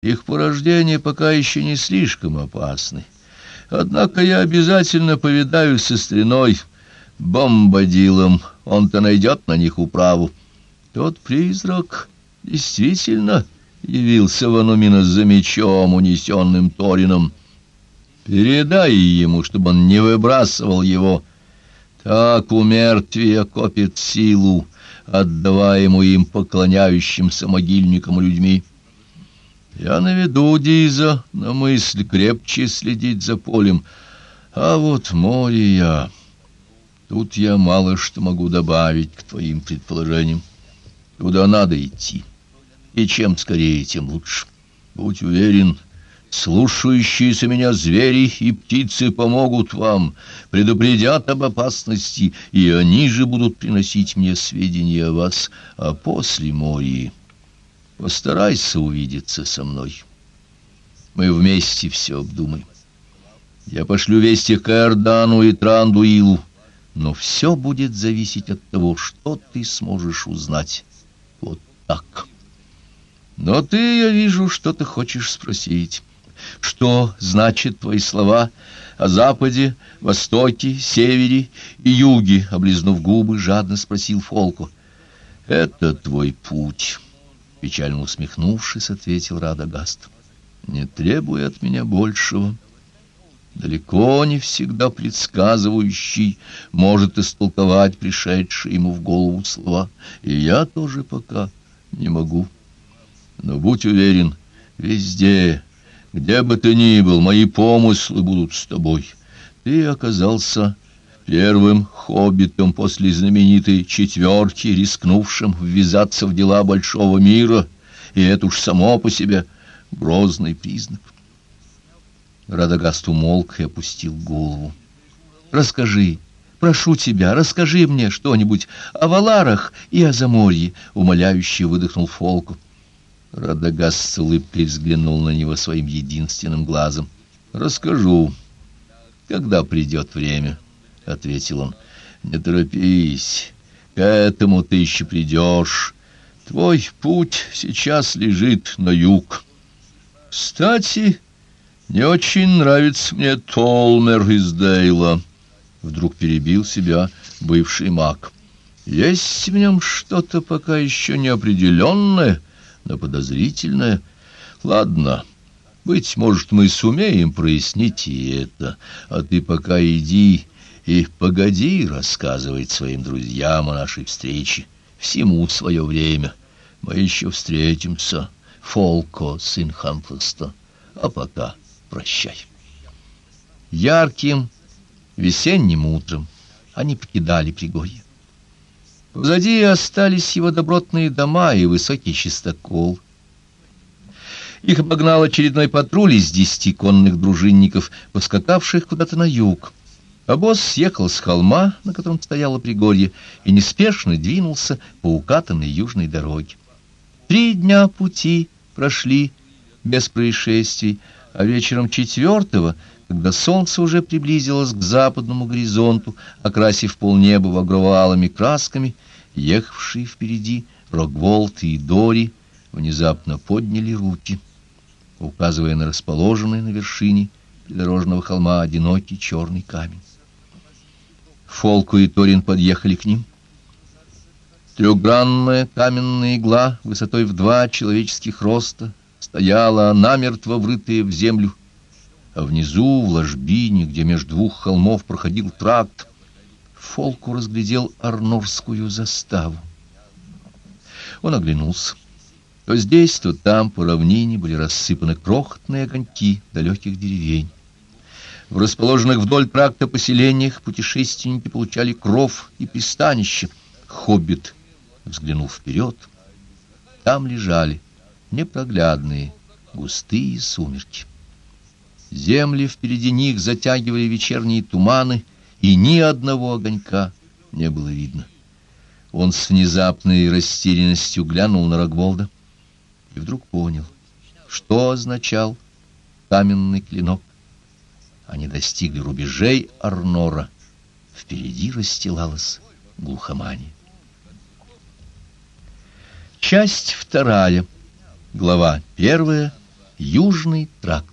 Их порождение пока еще не слишком опасны. Однако я обязательно повидаюсь со стреной, бомбадилом. Он-то найдет на них управу. Тот призрак действительно явился в Анумина за мечом, унесенным Торином. Передай ему, чтобы он не выбрасывал его. Так у мертвия копит силу, отдаваемую им поклоняющимся могильникам людьми. Я наведу Диза на мысль крепче следить за полем. А вот море я... Тут я мало что могу добавить к твоим предположениям. Куда надо идти. И чем скорее, тем лучше. Будь уверен, слушающиеся меня звери и птицы помогут вам, предупредят об опасности, и они же будут приносить мне сведения о вас, а после моря... Постарайся увидеться со мной. Мы вместе все обдумаем. Я пошлю вести к Эрдану и Трандуилу, но все будет зависеть от того, что ты сможешь узнать. Вот так. Но ты, я вижу, что ты хочешь спросить. Что значит твои слова о Западе, Востоке, Севере и Юге? Облизнув губы, жадно спросил Фолку. Это твой путь. Печально усмехнувшись, ответил Радагаст. «Не требуй от меня большего. Далеко не всегда предсказывающий может истолковать пришедшие ему в голову слова, и я тоже пока не могу. Но будь уверен, везде, где бы ты ни был, мои помыслы будут с тобой. Ты оказался первым хоббитом после знаменитой четверки, рискнувшим ввязаться в дела большого мира, и это уж само по себе грозный признак. Радагаст умолк и опустил голову. «Расскажи, прошу тебя, расскажи мне что-нибудь о Валарах и о Заморье», — умоляюще выдохнул Фолку. Радагаст с улыбкой взглянул на него своим единственным глазом. «Расскажу, когда придет время». — ответил он. — Не торопись, к этому ты еще придешь. Твой путь сейчас лежит на юг. Кстати, не очень нравится мне Толмер из Дейла. Вдруг перебил себя бывший маг. Есть в нем что-то пока еще неопределенное, но подозрительное. Ладно, быть может, мы сумеем прояснить и это, а ты пока иди и погоди рассказывать своим друзьям о нашей встрече. Всему свое время. Мы еще встретимся, Фолко, сын Хамфлста. А пока прощай. Ярким весенним утром они покидали Пригорье. Позади остались его добротные дома и высокий чистокол. Их обогнал очередной патруль из десяти конных дружинников, поскакавших куда-то на юг. Обоз съехал с холма, на котором стояло Пригорье, и неспешно двинулся по укатанной южной дороге. Три дня пути прошли без происшествий, а вечером четвертого, когда солнце уже приблизилось к западному горизонту, окрасив полнеба багровалыми красками, ехавшие впереди Рогволт и Дори внезапно подняли руки, указывая на расположенный на вершине придорожного холма одинокий черный камень. Фолку и Торин подъехали к ним. Трехгранная каменная игла высотой в два человеческих роста стояла намертво врытая в землю, а внизу, в ложбине, где между двух холмов проходил тракт, Фолку разглядел арнорскую заставу. Он оглянулся. То здесь, то там по равнине были рассыпаны крохотные огоньки далеких деревень. В расположенных вдоль тракта поселениях путешественники получали кров и пристанище. Хоббит взглянул вперед. Там лежали непроглядные густые сумерки. Земли впереди них затягивали вечерние туманы, и ни одного огонька не было видно. Он с внезапной растерянностью глянул на Рогволда и вдруг понял, что означал каменный клинок. Они достигли рубежей Арнора. Впереди расстилалась глухомания. Часть вторая. Глава первая. Южный тракт.